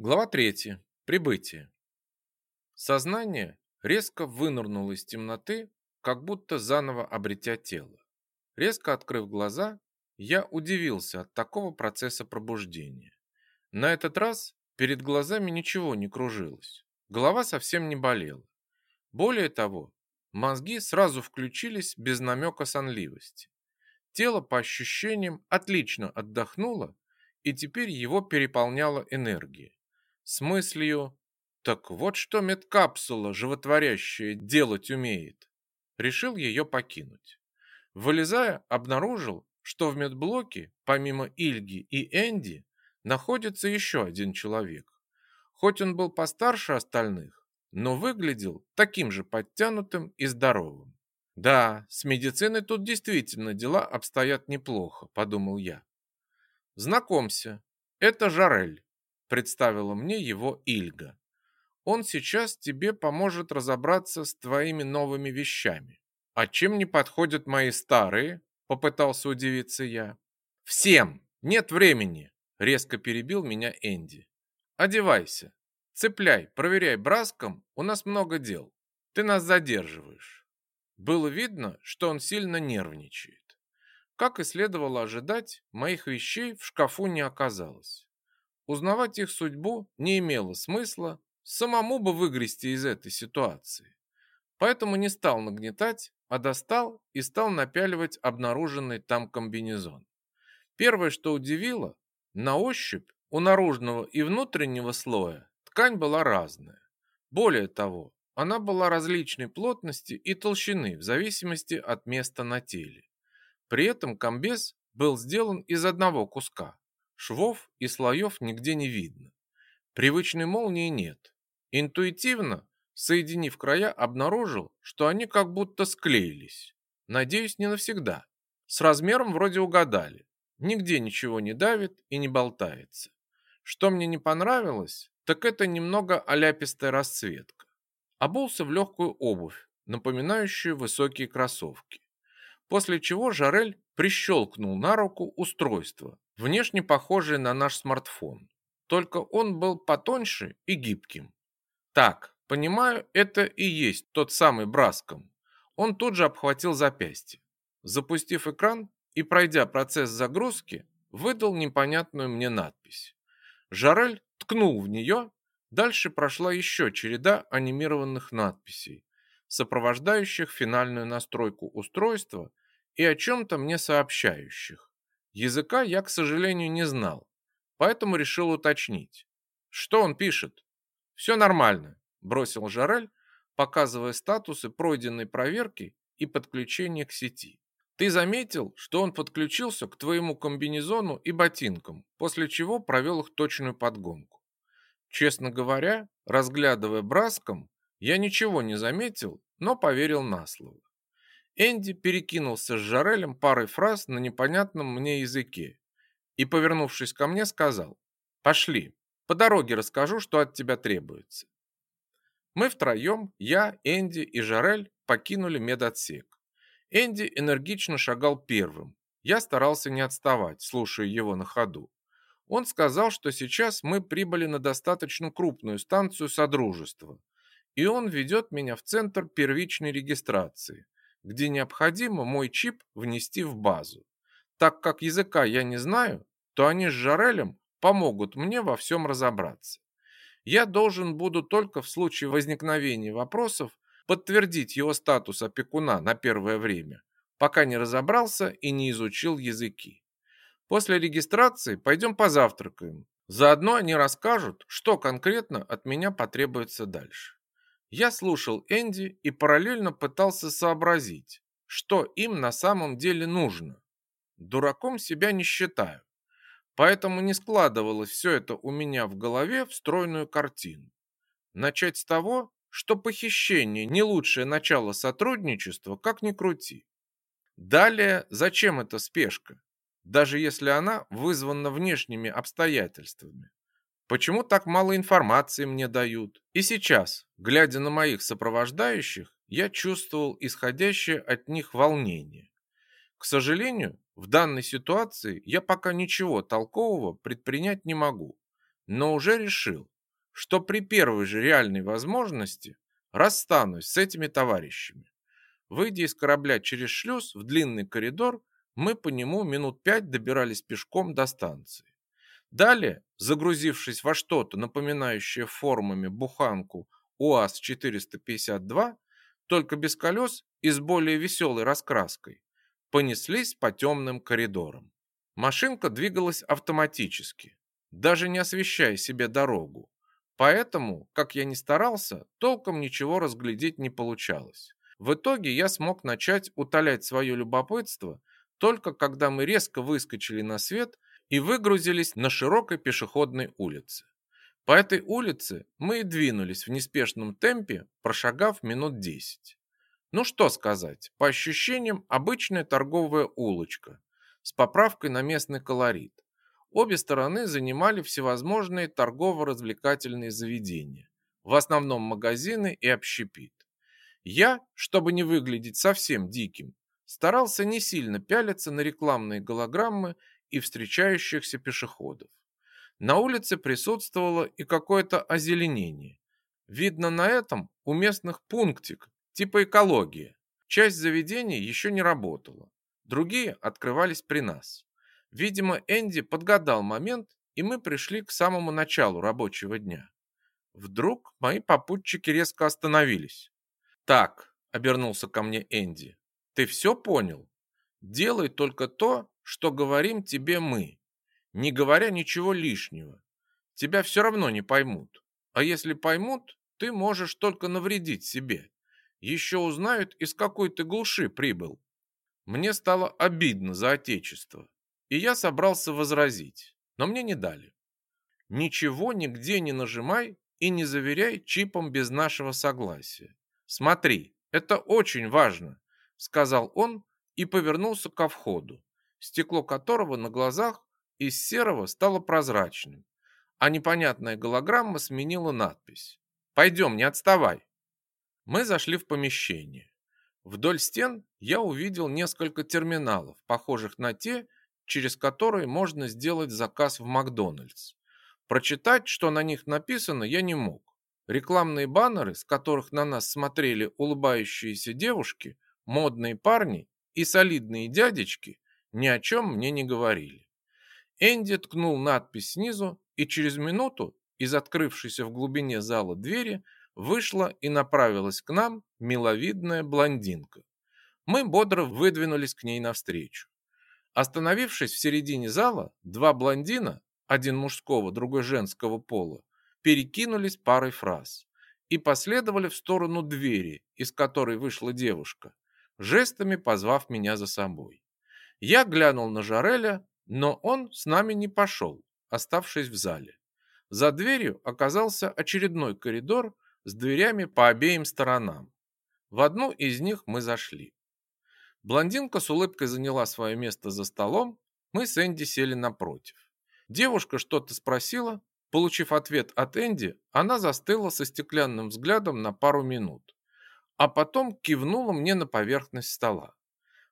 Глава 3. Прибытие. Сознание резко вынырнуло из темноты, как будто заново обретя тело. Резко открыв глаза, я удивился от такого процесса пробуждения. На этот раз перед глазами ничего не кружилось. Голова совсем не болела. Более того, мозги сразу включились без намека сонливости. Тело, по ощущениям, отлично отдохнуло, и теперь его переполняла энергия с мыслью «Так вот что медкапсула животворящая делать умеет». Решил ее покинуть. Вылезая, обнаружил, что в медблоке, помимо Ильги и Энди, находится еще один человек. Хоть он был постарше остальных, но выглядел таким же подтянутым и здоровым. «Да, с медициной тут действительно дела обстоят неплохо», – подумал я. «Знакомься, это Жарель представила мне его Ильга. Он сейчас тебе поможет разобраться с твоими новыми вещами. А чем не подходят мои старые? Попытался удивиться я. Всем! Нет времени! Резко перебил меня Энди. Одевайся. Цепляй, проверяй браском, у нас много дел. Ты нас задерживаешь. Было видно, что он сильно нервничает. Как и следовало ожидать, моих вещей в шкафу не оказалось. Узнавать их судьбу не имело смысла, самому бы выгрести из этой ситуации. Поэтому не стал нагнетать, а достал и стал напяливать обнаруженный там комбинезон. Первое, что удивило, на ощупь у наружного и внутреннего слоя ткань была разная. Более того, она была различной плотности и толщины в зависимости от места на теле. При этом комбез был сделан из одного куска, Швов и слоев нигде не видно. Привычной молнии нет. Интуитивно, соединив края, обнаружил, что они как будто склеились. Надеюсь, не навсегда. С размером вроде угадали. Нигде ничего не давит и не болтается. Что мне не понравилось, так это немного оляпистая расцветка. Обулся в легкую обувь, напоминающую высокие кроссовки. После чего Жарель прищелкнул на руку устройство, внешне похожее на наш смартфон. Только он был потоньше и гибким. Так, понимаю, это и есть тот самый Браском. Он тут же обхватил запястье. Запустив экран и пройдя процесс загрузки, выдал непонятную мне надпись. Жарель ткнул в нее, дальше прошла еще череда анимированных надписей, сопровождающих финальную настройку устройства и о чем-то мне сообщающих. Языка я, к сожалению, не знал, поэтому решил уточнить. Что он пишет? Все нормально, бросил Жарель, показывая статусы пройденной проверки и подключения к сети. Ты заметил, что он подключился к твоему комбинезону и ботинкам, после чего провел их точную подгонку. Честно говоря, разглядывая браском, я ничего не заметил, но поверил на слово. Энди перекинулся с Жарелем парой фраз на непонятном мне языке и, повернувшись ко мне, сказал «Пошли, по дороге расскажу, что от тебя требуется». Мы втроем, я, Энди и Жарель, покинули медотсек. Энди энергично шагал первым. Я старался не отставать, слушая его на ходу. Он сказал, что сейчас мы прибыли на достаточно крупную станцию Содружества, и он ведет меня в центр первичной регистрации – где необходимо мой чип внести в базу. Так как языка я не знаю, то они с Жарелем помогут мне во всем разобраться. Я должен буду только в случае возникновения вопросов подтвердить его статус опекуна на первое время, пока не разобрался и не изучил языки. После регистрации пойдем позавтракаем. Заодно они расскажут, что конкретно от меня потребуется дальше. Я слушал Энди и параллельно пытался сообразить, что им на самом деле нужно. Дураком себя не считаю, поэтому не складывалось все это у меня в голове в стройную картину. Начать с того, что похищение не лучшее начало сотрудничества, как ни крути. Далее, зачем эта спешка, даже если она вызвана внешними обстоятельствами? Почему так мало информации мне дают? И сейчас, глядя на моих сопровождающих, я чувствовал исходящее от них волнение. К сожалению, в данной ситуации я пока ничего толкового предпринять не могу. но уже решил, что при первой же реальной возможности расстанусь с этими товарищами. Выйдя из корабля через шлюз в длинный коридор, мы по нему минут пять добирались пешком до станции. Далее, загрузившись во что-то напоминающее формами буханку УАЗ-452, только без колес и с более веселой раскраской, понеслись по темным коридорам. Машинка двигалась автоматически, даже не освещая себе дорогу. Поэтому, как я ни старался, толком ничего разглядеть не получалось. В итоге я смог начать утолять свое любопытство только когда мы резко выскочили на свет и выгрузились на широкой пешеходной улице. По этой улице мы и двинулись в неспешном темпе, прошагав минут десять. Ну что сказать, по ощущениям обычная торговая улочка с поправкой на местный колорит. Обе стороны занимали всевозможные торгово-развлекательные заведения, в основном магазины и общепит. Я, чтобы не выглядеть совсем диким, старался не сильно пялиться на рекламные голограммы и встречающихся пешеходов. На улице присутствовало и какое-то озеленение. Видно на этом у местных пунктик, типа экология. Часть заведений еще не работала, другие открывались при нас. Видимо, Энди подгадал момент, и мы пришли к самому началу рабочего дня. Вдруг мои попутчики резко остановились. «Так», — обернулся ко мне Энди, — «ты все понял? Делай только то, что говорим тебе мы, не говоря ничего лишнего. Тебя все равно не поймут. А если поймут, ты можешь только навредить себе. Еще узнают, из какой ты глуши прибыл. Мне стало обидно за отечество, и я собрался возразить, но мне не дали. Ничего нигде не нажимай и не заверяй чипом без нашего согласия. Смотри, это очень важно, сказал он и повернулся ко входу, стекло которого на глазах из серого стало прозрачным, а непонятная голограмма сменила надпись. Пойдем, не отставай. Мы зашли в помещение. Вдоль стен я увидел несколько терминалов, похожих на те, через которые можно сделать заказ в Макдональдс. Прочитать, что на них написано, я не мог. Рекламные баннеры, с которых на нас смотрели улыбающиеся девушки, модные парни и солидные дядечки, ни о чем мне не говорили. Энди ткнул надпись снизу, и через минуту из открывшейся в глубине зала двери вышла и направилась к нам миловидная блондинка. Мы бодро выдвинулись к ней навстречу. Остановившись в середине зала, два блондина, один мужского, другой женского пола, перекинулись парой фраз и последовали в сторону двери, из которой вышла девушка, жестами позвав меня за собой. Я глянул на Жареля, но он с нами не пошел, оставшись в зале. За дверью оказался очередной коридор с дверями по обеим сторонам. В одну из них мы зашли. Блондинка с улыбкой заняла свое место за столом, мы с Энди сели напротив. Девушка что-то спросила, получив ответ от Энди, она застыла со стеклянным взглядом на пару минут, а потом кивнула мне на поверхность стола.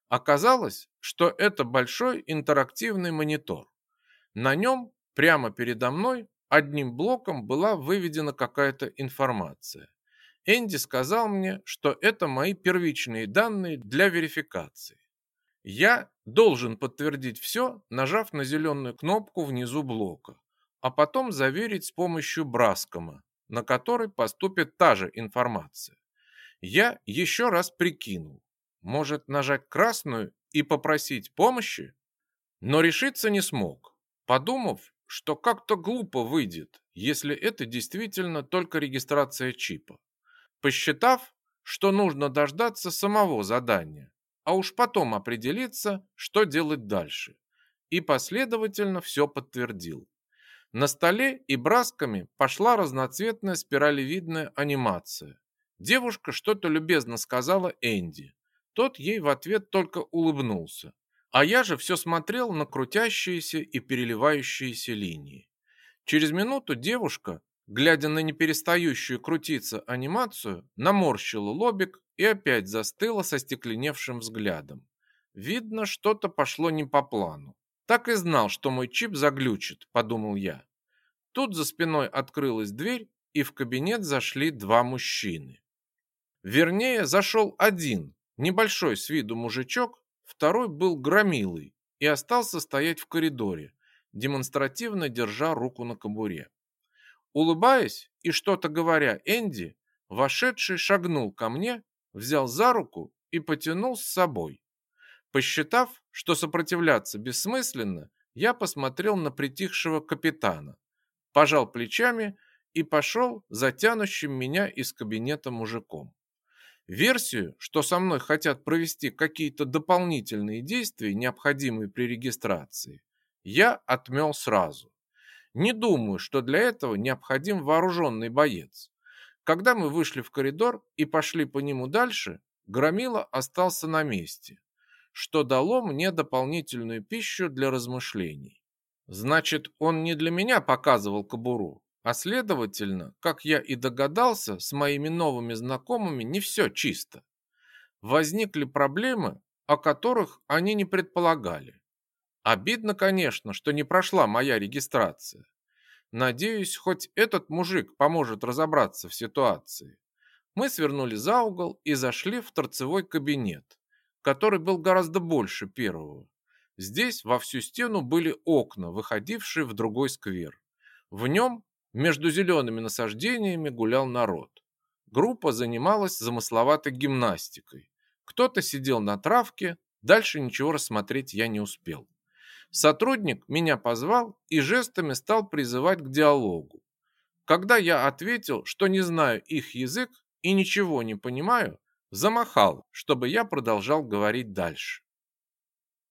Оказалось, что это большой интерактивный монитор. На нем, прямо передо мной, одним блоком была выведена какая-то информация. Энди сказал мне, что это мои первичные данные для верификации. Я должен подтвердить все, нажав на зеленую кнопку внизу блока, а потом заверить с помощью Браскома, на который поступит та же информация. Я еще раз прикинул, может нажать красную и попросить помощи? Но решиться не смог, подумав, что как-то глупо выйдет, если это действительно только регистрация чипа посчитав, что нужно дождаться самого задания, а уж потом определиться, что делать дальше. И последовательно все подтвердил. На столе и брасками пошла разноцветная спиралевидная анимация. Девушка что-то любезно сказала Энди. Тот ей в ответ только улыбнулся. А я же все смотрел на крутящиеся и переливающиеся линии. Через минуту девушка, глядя на неперестающую крутиться анимацию, наморщила лобик и опять застыла со стекленевшим взглядом. Видно, что-то пошло не по плану. Так и знал, что мой чип заглючит, подумал я. Тут за спиной открылась дверь, и в кабинет зашли два мужчины. Вернее, зашел один, небольшой с виду мужичок, второй был громилый и остался стоять в коридоре, демонстративно держа руку на кобуре. Улыбаясь и что-то говоря Энди, вошедший шагнул ко мне, взял за руку и потянул с собой. Посчитав, что сопротивляться бессмысленно, я посмотрел на притихшего капитана, пожал плечами и пошел за тянущим меня из кабинета мужиком. Версию, что со мной хотят провести какие-то дополнительные действия, необходимые при регистрации, я отмел сразу. Не думаю, что для этого необходим вооруженный боец. Когда мы вышли в коридор и пошли по нему дальше, Громила остался на месте, что дало мне дополнительную пищу для размышлений. Значит, он не для меня показывал кобуру, а следовательно, как я и догадался, с моими новыми знакомыми не все чисто. Возникли проблемы, о которых они не предполагали. Обидно, конечно, что не прошла моя регистрация. Надеюсь, хоть этот мужик поможет разобраться в ситуации. Мы свернули за угол и зашли в торцевой кабинет, который был гораздо больше первого. Здесь во всю стену были окна, выходившие в другой сквер. В нем между зелеными насаждениями гулял народ. Группа занималась замысловатой гимнастикой. Кто-то сидел на травке, дальше ничего рассмотреть я не успел. Сотрудник меня позвал и жестами стал призывать к диалогу. Когда я ответил, что не знаю их язык, и ничего не понимаю, замахал, чтобы я продолжал говорить дальше.